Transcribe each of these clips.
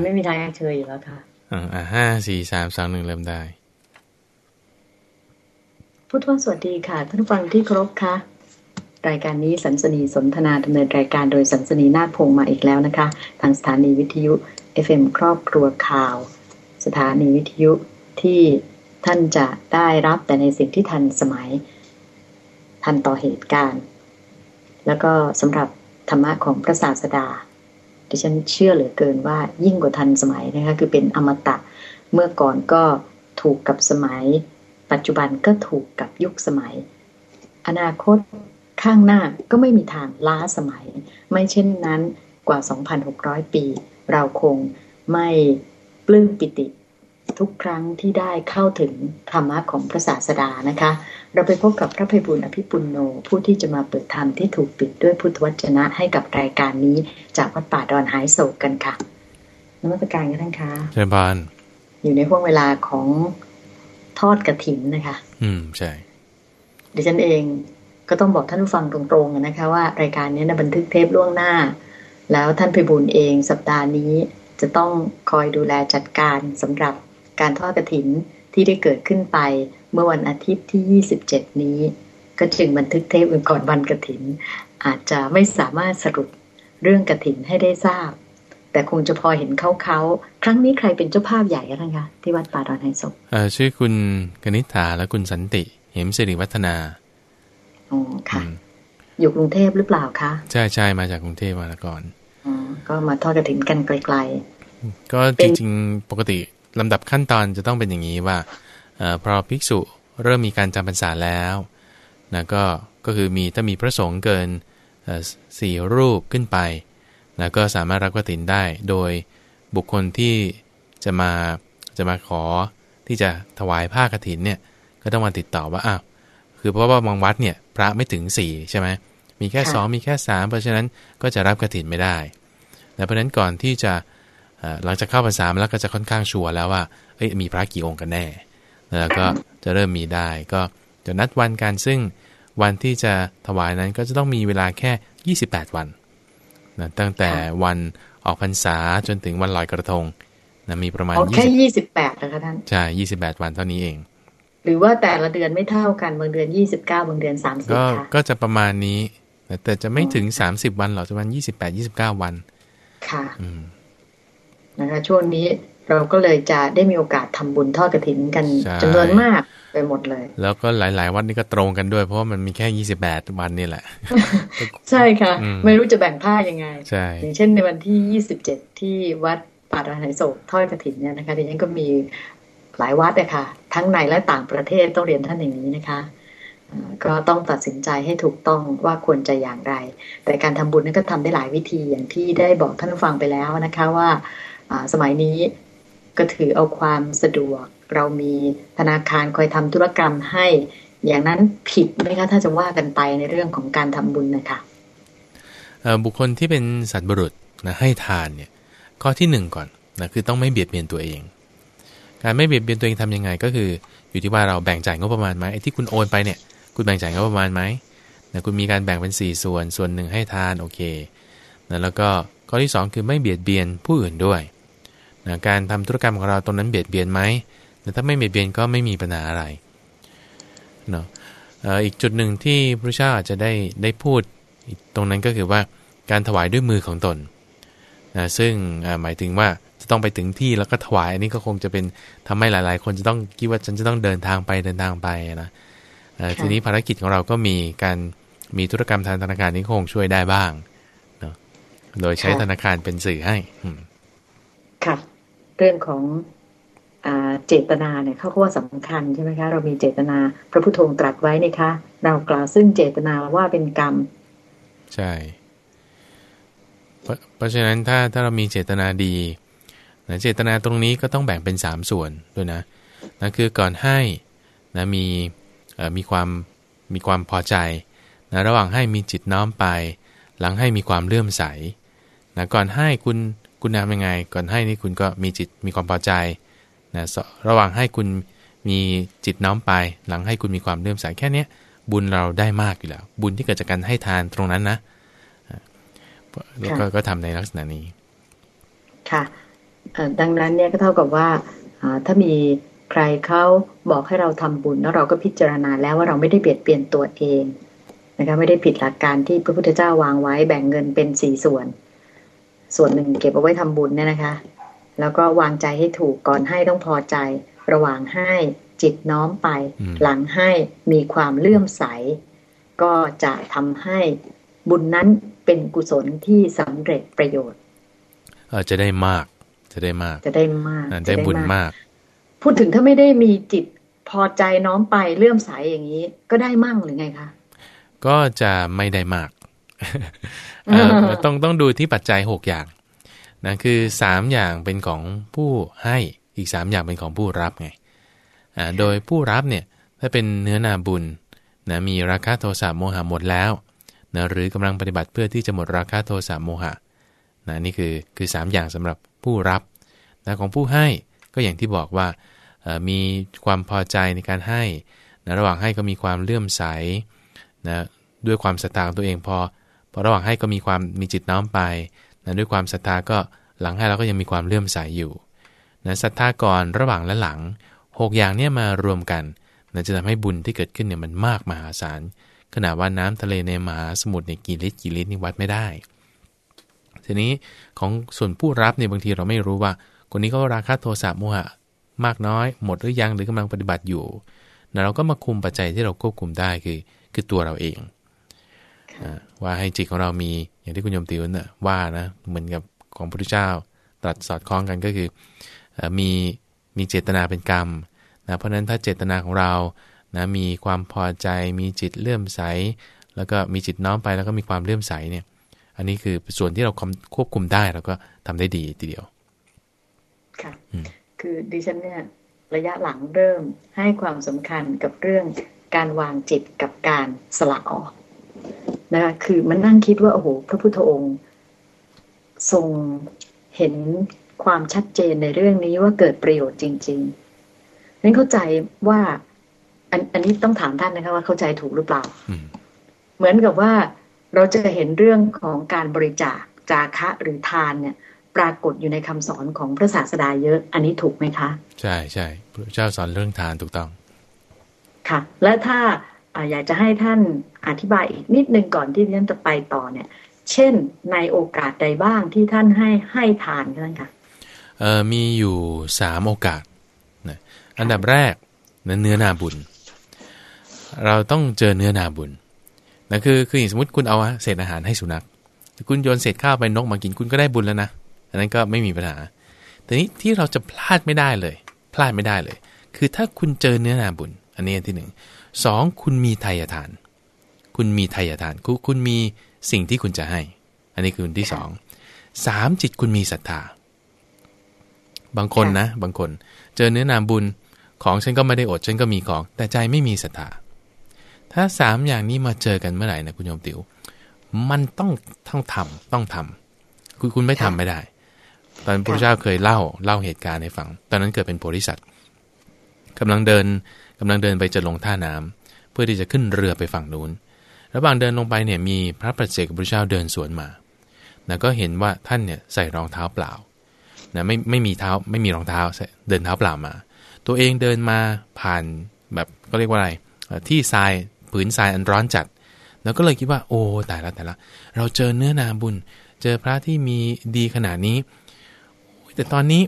มันไม่มีทางเชยอยู่แล้วค่ะอ่าห้าสี่สามสองหนึ่งเริ่มได้พุทธวสวัสดีค่ะ ท่านผู้ฟังที่เคารพค่ะรายการนี้สันสนีสนทนาดำเนินรายการโดยสันสนีนาคพงมาอีกแล้วนะคะ ทางสถานีวิทยุ FM ครอบครัวข่าว สถานีวิทยุที่ท่านจะได้รับแต่ในสิ่งที่ทันสมัย ทันต่อเหตุการณ์ แล้วก็สำหรับธรรมะของพระศาสดา ดิฉันเชื่อเหลือเกินว่ายิ่งกว่าทันสมัยนะคะคือเป็นอมตะเมื่อก่อนก็ถูกกับสมัย ปัจจุบันก็ถูกกับยุคสมัย อนาคตข้างหน้าก็ไม่มีทางล้าสมัย ไม่เช่นนั้นกว่า 2,600 ปี เราคงไม่ปลื้มปิติ ทุกครั้งที่ได้เข้าถึงธรรมะของพระศาสดานะคะ เราไปพบกับพระภัยบุญอภิปุณโนผู้ที่จะมาเปิดธรรมที่ถูกปิดด้วยพุทธวจนะให้กับรายการนี้ จากวัดป่าดอนหายโศกกันค่ะนมัสการกันท่านคะเชิญบานอยู่ในห่วงเวลาของทอดกระถินนะคะ อืมใช่ดิฉันเองก็ต้องบอกท่านผู้ฟังตรงๆนะคะ ว่ารายการนี้นะบันทึกเทปล่วงหน้า แล้วท่านพิบูลเองสัปดาห์นี้จะต้องคอยดูแลจัดการสำหรับ การทอดกระถินที่ได้เกิดขึ้นไปเมื่อวันอาทิตย์ที่ 27 นี้ ก็จึงบันทึกเทปก่อนวันกระถิน อาจจะไม่สามารถสรุปเรื่องกระถินให้ได้ทราบ แต่คงจะพอเห็นเขาเขาครั้งนี้ใครเป็นเจ้าภาพใหญ่กันคะที่วัดป่าดอนไฮศพชื่อคุณกนิษฐาและคุณสันติ เหมสิริวัฒนาอ๋อค่ะ อยู่กรุงเทพหรือเปล่าคะใช่ใช่มาจากกรุงเทพมาก่อนอ๋อก็มาทอดกระถิ่นกันไกลๆก็จริงๆปกติ ลำดับขั้นตอนจะต้องเป็นอย่างนี้ว่าอพอภิกษุเริ่มมีการจำพรรษาแล้วนะก็ก็คือมีถ้ามีพระสงฆ์เกินสี่รูปขึ้นไปนะก็สามารถรับกฐินได้โดยบุคคลที่จะมาจะมาขอที่จะถวายผ้ากฐินเนี่ยก็ต้องมาติดต่อว่าอ้าวคือเพราะว่าบางวัดเนี่ยพระไม่ถึงสี่ใช่ไหมมีแค่สองมีแค่สามเพราะฉะนั้นก็จะรับกระถินไม่ได้แต่เพราะฉะนั้นก่อนที่จะ หลังจากเข้าพรรษาแล้วก็จะค่อนข้างชัวร์แล้วว่าเอ้ยมีพระกี่องค์กันแน่แล้วก็จะเริ่มมีได้ ก็จะนัดวันการซึ่งวันที่จะถวายนั้นก็จะต้องมีเวลาแค่ 28 วันนะตั้งแต่วันออกพรรษาจนถึงวันลอยกระทงนะมีประมาณแค่28นะคะท่านใช่28วันเท่านี้เอง หรือว่าแต่ละเดือนไม่เท่ากันบางเดือนยี่สิบเก้าบางเดือนสามสิบค่ะก็จะประมาณนี้ แต่จะไม่ถึงสามสิบวันหรอกจะประมาณยี่สิบแปดยี่สิบเก้าวัน ค่ะ นะคะช่วงนี้เราก็เลยจะได้มีโอกาสทำบุญทอดกระถินกันจำนวนมากไปหมดเลย แล้วก็หลาย ๆ วันนี้ก็ตรงกันด้วย เพราะว่ามันมีแค่ยี่สิบแปดวันนี่แหละ ใช่ค่ะ ไม่รู้จะแบ่งผ้ายังไงใช่อย่างเช่นในวันที่ยี่สิบเจ็ดที่วัดป่าดอนไหโศกทอดกระถินเนี่ยนะคะดิฉันก็มีหลายวัดเลยค่ะ ทั้งในและต่างประเทศต้องเรียนท่านอย่างนี้นะคะก็ต้องตัดสินใจให้ถูกต้องว่าควรจะอย่างไร แต่การทำบุญนั้นก็ทำได้หลายวิธีอย่างที่ได้บอกท่านฟังไปแล้วนะคะว่า สมัยนี้ก็ถือเอาความสะดวก เรามีธนาคารคอยทำธุรกรรมให้ อย่างนั้นผิดไหมคะถ้าจะว่ากันไปในเรื่องของการทำบุญนะคะบุคคลที่เป็นสัตว์บรุษนะให้ทานเนี่ยข้อที่หนึ่งก่อนนะคือต้องไม่เบียดเบียนตัวเอง การไม่เบียดเบียนตัวเองทํำยังไงก็คือ อยู่ที่ว่าเราแบ่งจ่ายงบประมาณไหมไอ้ที่คุณโอนไปเนี่ยคุณแบ่งจ่ายงบประมาณไหมนะคุณมีการแบ่งเป็น 4 ส่วนส่วนหนึ่งให้ทานโอเคนะแล้วก็ข้อที่ 2 คือไม่เบียดเบียนผู้อื่นด้วย นะการทำธุรกรรมของเราตรงนั้นเบียดเบียนไหมแต่ถ้าไม่เบียดเบียนก็ไม่มีปัญหาอะไรเนาะอีกจุดหนึ่งที่พระเจ้าอาจจะได้ได้พูดตรงนั้นก็คือว่าการถวายด้วยมือของตนนะซึ่งหมายถึงว่าต้องไปถึงที่แล้วก็ถวายอันนี้ก็คงจะเป็นทำให้หลาย ๆ คนจะต้องคิดว่าฉันจะต้องเดินทางไปเดินทางไปนะทีนี้ภารกิจของเราก็มีการมีธุรกรรมทางธนาคารนี้คงช่วยได้บ้างเนาะโดยใช้ธนาคารเป็นสื่อให้ค่ะ เรื่องของเจตนาเนี่ยเขาก็ว่าสำคัญใช่ไหมคะ เรามีเจตนาพระพุทโธตรัสไว้นะคะ เรากล่าวซึ่งเจตนาว่าเป็นกรรม ใช่ เพราะฉะนั้นถ้าถ้าเรามีเจตนาดีนะเจตนาตรงนี้ก็ต้องแบ่งเป็น 3 ส่วนด้วยนะนะคือก่อนให้นะมีมีความมีความพอใจนะระหว่างให้มีจิตน้อมไป หลังให้มีความเลื่อมใสนะก่อนให้คุณ คุณทำยังไง ก่อนให้นี่คุณก็มีจิตมีความพอใจนะระหว่างให้คุณมีจิตน้อมไป หลังให้คุณมีความเลื่อมใสแค่นี้บุญเราได้มากอยู่แล้ว บุญที่เกิดจากการให้ทานตรงนั้นนะแล้วก็ก็ทำในลักษณะนี้ ค่ะดังนั้นเนี่ยก็เท่ากับว่าถ้ามีใครเขาบอกให้เราทำบุญ แล้วเราก็พิจารณาแล้วว่าเราไม่ได้เบียดเบียนตัวเองนะคะไม่ได้ผิดหลักการที่พระพุทธเจ้าวางไว้แบ่งเงินเป็นสี่ส่วน ส่วนหนึ่งเก็บเอาไว้ทำบุญเนี่ยนะคะ แล้วก็วางใจให้ถูกก่อนให้ต้องพอใจ ระหว่างให้จิตน้อมไป หลังให้มีความเลื่อมใส ก็จะทำให้บุญนั้นเป็นกุศลที่สำเร็จประโยชน์เออจะได้มาก จะได้มาก จะได้มากได้บุญมาก พูดถึงถ้าไม่ได้มีจิตพอใจน้อมไปเลื่อมใสอย่างนี้ ก็ได้มั่งหรือไงคะ ก็จะไม่ได้มาก ต้องต้องดูที่ปัจจัยหกอย่างนะคือสามอย่างเป็นของผู้ให้อีกสามอย่างเป็นของผู้รับไงโดยผู้รับเนี่ยถ้าเป็นเนื้อนาบุญนะมีราคะโทสะโมหะหมดแล้วนะหรือกำลังปฏิบัติเพื่อที่จะหมดราคะโทสะโมหะนะนี่คือคือ 3 อย่างสำหรับผู้รับนะของผู้ให้ก็อย่างที่บอกว่ามีความพอใจในการให้นะระหว่างให้ก็มีความเลื่อมใสนะด้วยความศรัทธาตัวเองพอ พอระหว่างให้ก็มีความมีจิตน้อมไปนะด้วยความศรัทธาก็หลังให้เราก็ยังมีความเลื่อมใสอยู่นะศรัทธาก่อนระหว่างและหลัง 6 อย่างนี้มารวมกันนะจะทำให้บุญที่เกิดขึ้นเนี่ยมันมากมหาศาลขนาดว่าน้ำทะเลในมหาสมุทรในกี่ลิตรกี่ลิตรนี่วัดไม่ได้ ทีนี้ของส่วนผู้รับเนี่ยบางทีเราไม่รู้ว่า คนนี้ก็ราคาโทสะโมหะมากน้อย หมดหรือยังหรือกำลังปฏิบัติอยู่นะเราก็มาคุมปัจจัยที่เราควบคุมได้คือ คือตัวเราเอง ว่าให้จิตของเรามีอย่างที่คุณโยมติวนะว่านะเหมือนกับของพระพุทธเจ้าตรัสสอดคล้องกันก็คือมีมีเจตนาเป็นกรรมนะเพราะฉะนั้นถ้าเจตนาของเรานะมีความพอใจมีจิตเลื่อมใส แล้วก็มีจิตน้อมไปแล้วก็มีความเลื่อมใสเนี่ย อันนี้คือส่วนที่เราควบคุมได้เราก็ทำได้ดีทีเดียว ค่ะ คือดิฉันเนี่ยระยะหลังเริ่มให้ความสำคัญกับเรื่องการวางจิตกับการสละออก นะคะคือมันนั่งคิดว่าโอ้โหพระพุทธองค์ ทรงเห็นความชัดเจนในเรื่องนี้ว่าเกิดประโยชน์จริงๆนั้นเข้าใจว่าอันอันนี้ต้องถามท่านนะคะว่าเข้าใจถูกหรือเปล่า เหมือนกับว่าเราจะเห็นเรื่องของการบริจาคจาคะหรือทานเนี่ย ปรากฏอยู่ในคำสอนของพระศาสดาเยอะ อันนี้ถูกไหมคะ ใช่ใช่พระเจ้าสอนเรื่องทานถูกต้อง ค่ะ และถ้า อยากจะให้ท่านอธิบายอีกนิดนึงก่อนที่ท่านจะไปต่อเนี่ย เช่นในโอกาสใดบ้างที่ท่านให้ให้ทานท่านคะเอ่อมีอยู่สามโอกาสนะอันดับแรกเนื้อนาบุญ เราต้องเจอเนื้อนาบุญนั่นคือคืออย่างสมมติคุณเอาเศษอาหารให้สุนัขคุณโยนเศษข้าวไปนกมากินคุณก็ได้บุญแล้วนะอันนั้นก็ไม่มีปัญหา แต่นี้ที่เราจะพลาดไม่ได้เลย พลาดไม่ได้เลย คือถ้าคุณเจอเนื้อนาบุญ อันนี้อันที่หนึ่ง สองคุณมีไทยทาน คุณมีไทยทานคุณคุณมีสิ่งที่คุณจะให้ อันนี้คืออันที่สองสามจิตคุณมีศรัทธา บางคนนะ บางคน เจอเนื้อนาบุญของฉันก็ไม่ได้อดฉันก็มีของ แต่ใจไม่มีศรัทธา ถ้าสามอย่างนี้มาเจอกันเมื่อไหร่นะคุณโยมติว๋วมันต้องต้องทำต้องทำคุณคุณไม่ทำไม่ได้ ตอนพระเจ้าเคยเล่าเล่าเหตุการณ์ให้ฟัง ตอนนั้นเกิดเป็นโพธิสัตว์ กำลังเดินกำลังเดินไปจะลงท่าน้ำเพื่อที่จะขึ้นเรือไปฝั่งนู้น ระหว่างเดินลงไปเนี่ยมีพระประเจกพระเจ้าเดินสวนมานะก็เห็นว่าท่านเนี่ยใส่รองเท้าเปล่านะไม่ไม่มีเท้าไม่มีรองเท้าเดินเท้าเปล่ามา ตัวเองเดินมาผ่านแบบก็เรียกว่าอะไรที่ทรายผืนทรายอันร้อนจัด แล้วก็เลยคิดว่าโอ้แต่ละแต่ละเราเจอเนื้อนาบุญ เจอพระที่มีดีขนาดนี้ แต่ตอนนี้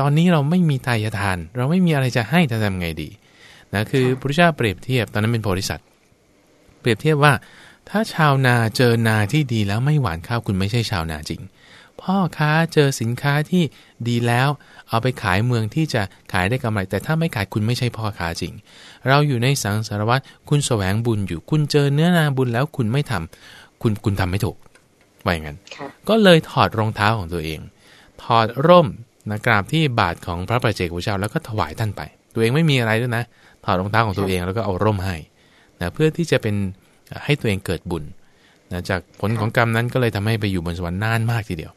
ตอนนี้เราไม่มีทายทาน เราไม่มีอะไรจะให้จะทำไงดีนะคือพระเจ้าเปรียบเทียบตอนนั้นเป็นโพธิสัตว์เปรียบเทียบว่า ถ้าชาวนาเจอนาที่ดีแล้วไม่หวานข้าวคุณไม่ใช่ชาวนาจริง พ่อค้าเจอสินค้าที่ดีแล้ว เอาไปขายเมืองที่จะขายได้กำไร แต่ถ้าไม่ขายคุณไม่ใช่พ่อค้าจริง เราอยู่ในสังสารวัตรคุณแสวงบุญอยู่ คุณเจอเนื้อนาบุญแล้วคุณไม่ทำคุณคุณทำไม่ถูกว่าอย่างนั้น ก็เลยถอดรองเท้าของตัวเอง ถอดร่ม นะกราบที่บาทของพระประเจกพุทธเจ้าแล้วก็ถวายท่านไป ตัวเองไม่มีอะไรด้วยนะถอดรองเท้าของตัวเองแล้วก็เอาร่มให้นะเพื่อที่จะเป็นให้ตัวเองเกิดบุญนะจากผลของกรรมนั้นก็เลยทำให้ไปอยู่บนสวรรค์นานมากทีเดียว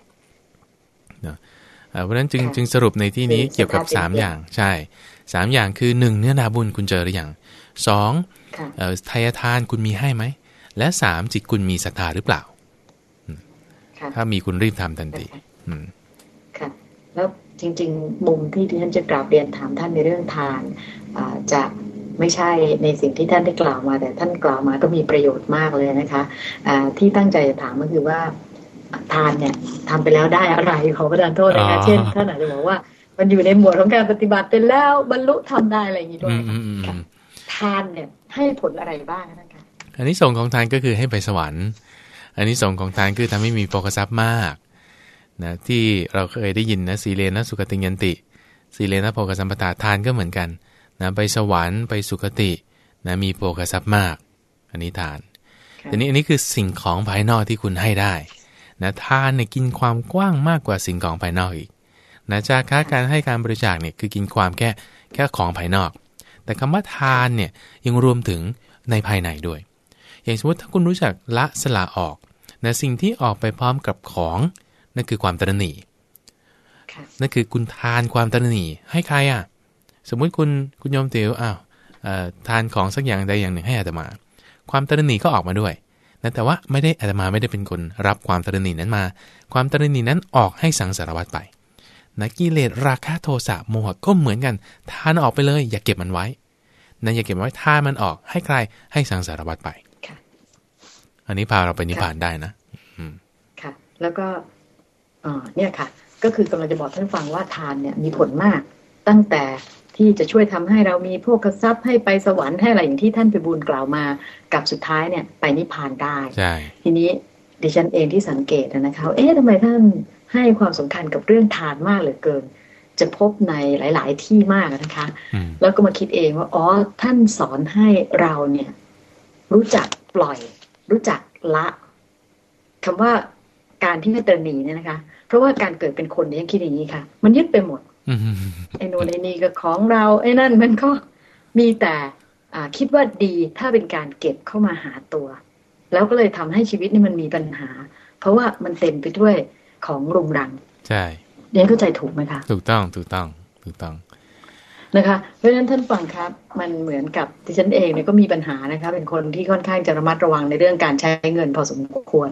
นะเพราะฉะนั้นจึงจึงสรุปในที่นี้เกี่ยวกับ 3 อย่างใช่สามอย่างคือ 1 เนื้อนาบุญคุณเจอหรือยังสองทายทานคุณมีให้ไหม และสามจิตคุณมีศรัทธาหรือเปล่า ถ้ามีคุณรีบทำทันทีค่ะ แล้วจริง ๆ มุมที่ที่ฉันจะกราบเรียนถามท่านในเรื่องทานจะไม่ใช่ในสิ่งที่ท่านได้กล่าวมา แต่ท่านกล่าวมาก็มีประโยชน์มากเลยนะคะะที่ตั้งใจจะถามก็คือว่าทานเนี่ยทำไปแล้วได้อะไรขอประทานโทษนะคะเช่นท่านอาจจะบอกว่า มันอยู่ในหมวดของการปฏิบัติเป็นแล้วบรรลุทำได้อะไรอย่างนี้ด้วยทานเนี่ยให้ผลอะไรบ้างนะคะอันนี้ส่งของทานก็คือให้ไปสวรรค์ อันนี้ส่งของทานคือทำให้มีโภคทรัพย์มาก นะที่เราเคยได้ยินนะสีเลนะสุขติยันติสีเลนะโภคสัมปทาทานก็เหมือนกันนะไปสวรรค์ไปสุคตินะมีโภคทรัพย์มาก อันนี้ทานทีนี้อันนี้คือสิ่งของภายนอกที่คุณให้ได้นะทานเนี่ยกินความกว้างมากกว่าสิ่งของภายนอกอีกนะจากค่าการให้การบริจาคเนี่ยคือกินความแค่แค่ของภายนอก แต่คำว่าทานเนี่ยยังรวมถึงในภายในด้วย อย่างสมมติถ้าคุณรู้จักละสละออกนะสิ่งที่ออกไปพร้อมกับของ นั่นคือความตรณีนั่นคือคุณทานความตรณีให้ใครอะ สมมุติคุณคุณยมเตียวอ้าวทานของสักอย่างใดอย่างหนึ่งให้อาตมา ความตรณีก็ออกมาด้วยนะแต่ว่าไม่ได้อาตมาไม่ได้เป็นคนรับความตรณีนั้นมา ความตรณีนั้นออกให้สังสารวัตรไปนะกิเลสราคะโทสะโมหะก็เหมือนกัน ทานออกไปเลย อย่าเก็บมันไว้นะอย่าเก็บไว้ทานมันออกให้ใครให้สังสารวัตรไปอันนี้พาเราไปนิพพานได้นะค่ะแล้วก็ เนี่ยค่ะ ก็คือกำลังจะบอกท่านฟังว่าทานเนี่ยมีผลมาก ตั้งแต่ที่จะช่วยทำให้เรามีพวกกระซับให้ไปสวรรค์ให้อะไรอย่างที่ท่านไปบูลกล่าวมา กับสุดท้ายเนี่ย ไปนิพพานได้ใช่ทีนี้ดิฉันเองที่สังเกตนะคะเอ๊ะทำไมท่านให้ความสำคัญกับเรื่องทานมากเหลือเกิน จะพบในหลาย ๆ ที่มากนะคะ แล้วก็มาคิดเองว่าอ๋อท่านสอนให้เราเนี่ย รู้จักปล่อย รู้จักละคำว่าการที่ไม่เตนีเนี่ยนะคะ เพราะว่าการเกิดเป็นคนเนี่ยยังคิดอย่างนี้ค่ะ มันยึดไปหมดไอ้โน่นไอ้นี่ก็ของเราไอ้นั่นมันก็มีแต่คิดว่าดีถ้าเป็นการเก็บเข้ามาหาตัว แล้วก็เลยทำให้ชีวิตนี่มันมีปัญหา เพราะว่ามันเต็มไปด้วยของรุงรัง ใช่เรียนเข้าใจถูกไหมคะถูกต้องถูกต้องถูกต้องนะคะ เพราะฉะนั้นท่านฟังครับ มันเหมือนกับที่ฉันเองเนี่ยก็มีปัญหานะคะ เป็นคนที่ค่อนข้างจะระมัดระวังในเรื่องการใช้เงินพอสมควร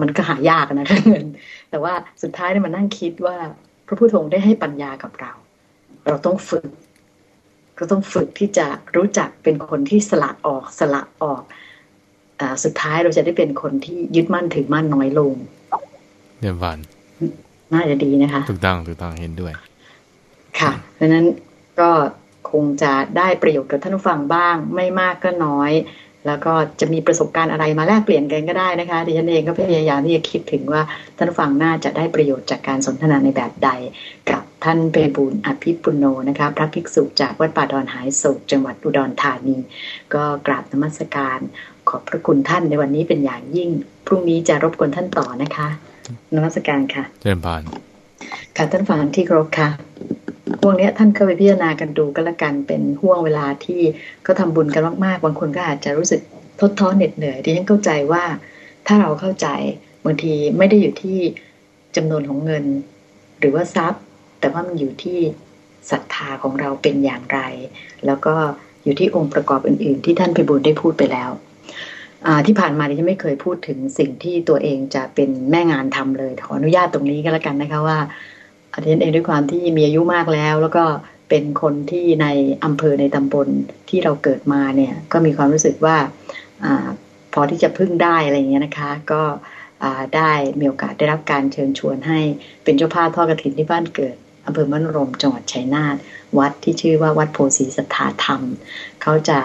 มันก็หายากนะคะเงิน แต่ว่าสุดท้ายเนี่ยมันนั่งคิดว่า พระพุทธองค์ได้ให้ปัญญากับเรา เราต้องฝึก ก็ต้องฝึกที่จะรู้จักเป็นคนที่สละออกสละออกอสุดท้ายเราจะได้เป็นคนที่ยึดมั่นถือมั่นน้อยลงเดี๋ยววันน่าจะดีนะคะถูกต้องถูกต้องเห็นด้วย ค่ะเพราะนั้นก็คงจะได้ประโยชน์กับท่านผู้ฟังบ้าง ไม่มากก็น้อย แล้วก็จะมีประสบการณ์อะไรมาแลกเปลี่ยนกันก็ได้นะคะดิฉันเองก็พยายามที่จะคิดถึงว่าท่านฟังน่าจะได้ประโยชน์จากการสนทนาในแบบใด กับท่านเปบุญอภิปุโนนะคะพระภิกษุจากวัดป่าดอนหายโศกจังหวัดอุดรธานี ก็กราบนมัสการ ขอบพระคุณท่านในวันนี้เป็นอย่างยิ่ง พรุ่งนี้จะรบกวนท่านต่อนะคะนมัสการค่ะเชิญบานค่ะท่านฟังที่ครบค่ะ ห่วงนี้ท่านก็ไปพิจารณากันดูก็แล้วกันเป็นห่วงเวลาที่เขาทาบุญกันมากๆ บางคนก็อาจจะรู้สึกทดท้อเหน็ดเหนื่อยที่ฉันเข้าใจว่า ถ้าเราเข้าใจบางทีไม่ได้อยู่ที่จำนวนของเงิน หรือว่าทรัพย์ แต่ว่ามันอยู่ที่ศรัทธาของเราเป็นอย่างไร แล้วก็อยู่ที่องค์ประกอบอื่น ๆ ที่ท่านพิบูลได้พูดไปแล้วที่ผ่านมาดิฉันไม่เคยพูดถึงสิ่งที่ตัวเองจะเป็นแม่งานทำเลยขออนุญาตตรงนี้ก็แล้วกันนะคะว่า อาจารย์เองด้วยความที่มีอายุมากแล้ว แล้วก็เป็นคนที่ในอำเภอในตำบลที่เราเกิดมาเนี่ย ก็มีความรู้สึกว่าอพอที่จะพึ่งได้อะไรเงี้ยนะคะ ก็ได้มีโอกาสได้รับการเชิญชวนให้เป็นเจ้าภาพทอดกระถินที่บ้านเกิดอำเภอมณรมจังหวัดชัยนาทวัดที่ชื่อว่าวัดโพสีสัทธาธรรม เขาจะ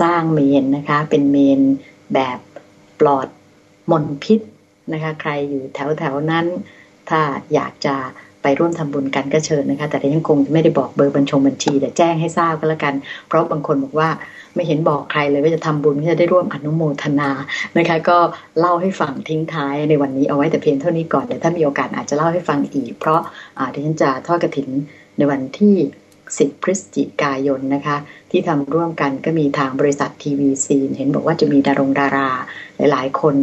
สร้างเมนนะคะ เป็นเมนแบบปลอดมลพิษนะคะ ใครอยู่แถวแถวนั้น ถ้าอยากจะ ไปร่วมทำบุญกันก็เชิญนะคะ แต่ยังคงไม่ได้บอกเบอร์บัญชงบัญชี แต่แจ้งให้ทราบก็แล้วกัน เพราะบางคนบอกว่าไม่เห็นบอกใครเลยว่าจะทำบุญจะได้ร่วมอนุโมทนานะคะ ก็เล่าให้ฟังทิ้งท้ายในวันนี้เอาไว้แต่เพียงเท่านี้ก่อนเดี๋ยวถ้ามีโอกาสอาจจะเล่าให้ฟังอีก เพราะอาที่ฉันจะทอดกระถินในวันที่ 10 พฤศจิกายนนะคะ ที่ทำร่วมกันก็มีทางบริษัททีวีซีเห็นบอกว่าจะมีดารงดารา หลาย ๆ คน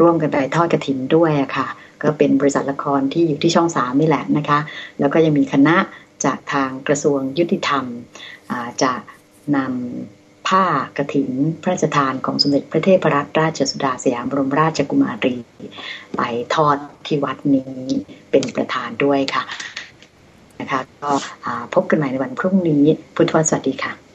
ร่วมกันไปทอดกระถินด้วยะค่ะ ก็เป็นบริษัทละครที่อยู่ที่ช่องสามนี่แหละนะคะ แล้วก็ยังมีคณะจากทางกระทรวงยุติธรรมจะนำผ้ากระถินพระราชทานของสมเด็จพระเทพรัตนราชสุดาสยามบรมราชกุมารี ไปทอดที่วัดนี้เป็นประธานด้วยค่ะนะคะก็พบกันใหม่ในวันพรุ่งนี้ พุทธวสวัสดีค่ะ